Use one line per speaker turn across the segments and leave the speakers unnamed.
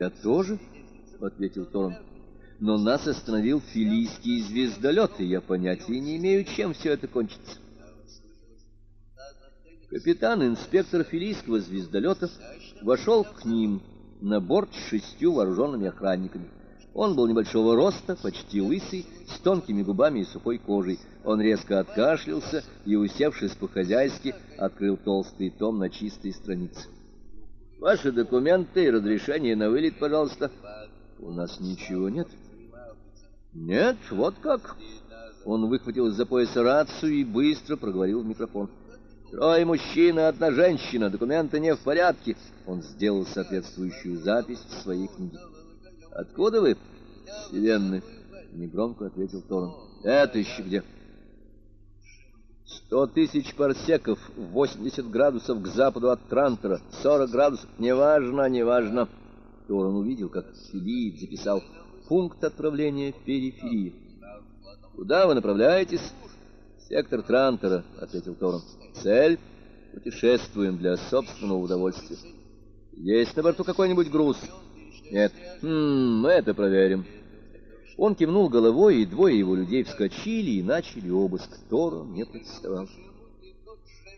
Я тоже, ответил Торн. Но нас остановил филийский звездолет, и я понятия не имею, чем все это кончится. Капитан-инспектор филийского звездолета вошел к ним на борт с шестью вооруженными охранниками. Он был небольшого роста, почти лысый, с тонкими губами и сухой кожей. Он резко откашлялся и, усевшись по-хозяйски, открыл толстый том на чистой странице. «Ваши документы и разрешение на вылет, пожалуйста». «У нас ничего нет». «Нет, вот как». Он выхватил из-за пояса рацию и быстро проговорил в микрофон. «Трое мужчин и одна женщина. Документы не в порядке». Он сделал соответствующую запись в своей книге. «Откуда вы?» «Вселенной», — негромко ответил Торн. «Это еще где?» «Сто тысяч парсеков, восемьдесят градусов к западу от Трантора, сорок градусов, неважно, неважно». Торн увидел, как Филипп записал «Пункт отправления периферии». «Куда вы направляетесь?» «Сектор Трантора», — ответил Торн. «Цель? Путешествуем для собственного удовольствия». «Есть на борту какой-нибудь груз?» Нет. Хм, мы это проверим. Он кивнул головой, и двое его людей вскочили и начали обыск. Торо не представал.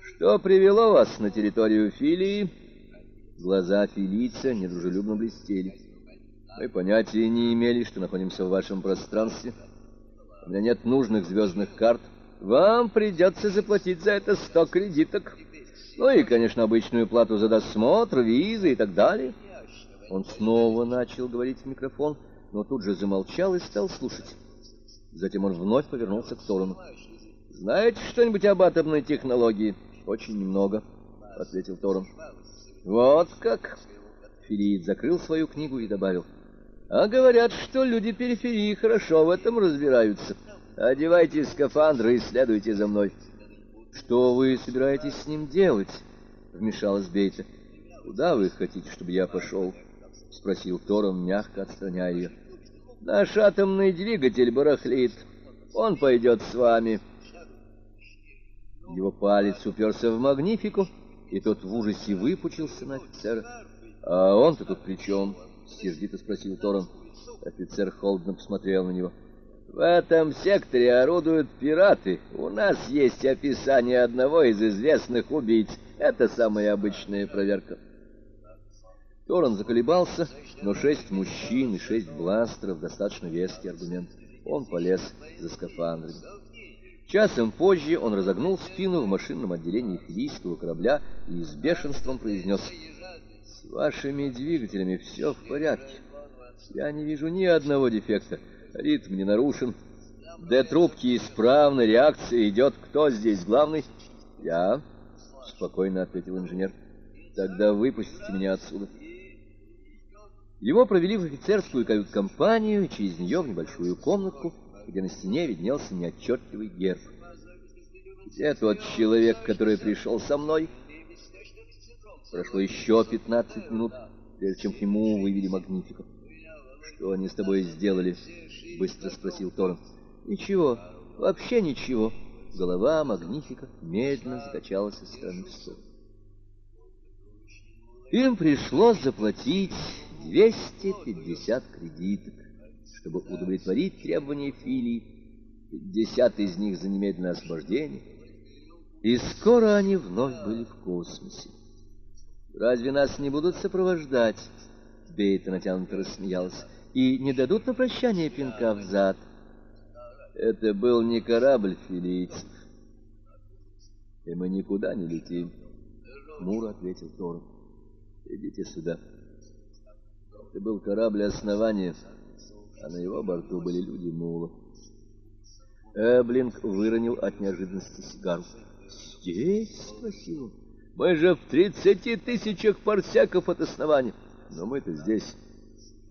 Что привело вас на территорию Филии? Глаза филийца недружелюбно блестели. Мы понятия не имели, что находимся в вашем пространстве. У меня нет нужных звездных карт. Вам придется заплатить за это сто кредиток. Ну и, конечно, обычную плату за досмотр, визы и так далее. Он снова начал говорить в микрофон, но тут же замолчал и стал слушать. Затем он вновь повернулся к Торону. «Знаете что-нибудь об атомной технологии?» «Очень немного», — ответил Торон. «Вот как!» Филиит закрыл свою книгу и добавил. «А говорят, что люди периферии хорошо в этом разбираются. Одевайте скафандры и следуйте за мной». «Что вы собираетесь с ним делать?» — вмешалась Бейта. «Куда вы хотите, чтобы я пошел?» — спросил Тором, мягко отстраняя ее. «Наш атомный двигатель барахлит. Он пойдет с вами». Его палец уперся в магнифику, и тот в ужасе выпучился на офицера. «А он-то тут при чем?» — сердито спросил Тором. Офицер холодно посмотрел на него. «В этом секторе орудуют пираты. У нас есть описание одного из известных убийц. Это самая обычная проверка». Торрен заколебался, но шесть мужчин и шесть бластеров — достаточно веский аргумент. Он полез за скафандрами. Часом позже он разогнул спину в машинном отделении филийского корабля и с бешенством произнес «С вашими двигателями все в порядке. Я не вижу ни одного дефекта. Ритм не нарушен. Д-трубки исправны, реакция идет. Кто здесь главный?» «Я», — спокойно ответил инженер. «Тогда выпустите меня отсюда». Его провели в офицерскую кают-компанию, через нее в небольшую комнатку, где на стене виднелся неотчетливый герб. «Где тот человек, который пришел со мной?» Прошло еще пятнадцать минут, прежде чем к нему вывели Магнифика. «Что они с тобой сделали?» — быстро спросил Торн. «Ничего, вообще ничего». Голова Магнифика медленно закачалась из стороны в сторону. Им пришлось заплатить 250 кредиток, чтобы удовлетворить требования Филии, 50 из них за немедленное освобождение. И скоро они вновь были в космосе. «Разве нас не будут сопровождать?» Бейта натянуто рассмеялась. «И не дадут на прощание пинка в зад?» «Это был не корабль филийцев, и мы никуда не летим», — хмуро ответил Торн. «Идите сюда». Это был корабль основания, а на его борту были люди Мула. Эблинг выронил от неожиданности сигару. «Здесь?» — спросил он. «Мы же в тридцати тысячах парсеков от основания. Но мы-то здесь.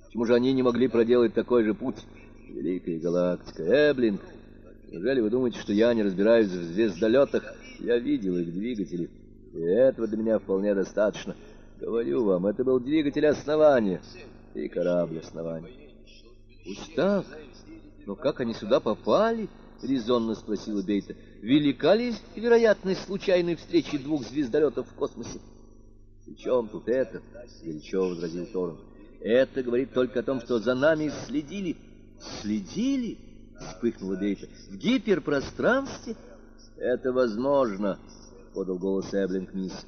Почему же они не могли проделать такой же путь? Великая галактика. Эблинг, неужели вы думаете, что я не разбираюсь в звездолетах? Я видел их двигатели, и этого для меня вполне достаточно». Говорю вам, это был двигатель основания и корабль основания. Пусть так, но как они сюда попали? Резонно спросила Бейта. Велика ли вероятность случайной встречи двух звездолетов в космосе? При чем тут это? Горячо возразил Торн. Это говорит только о том, что за нами следили. Следили? Вспыхнула Бейта. В гиперпространстве? Это возможно, подал голос Эблинг Мисс.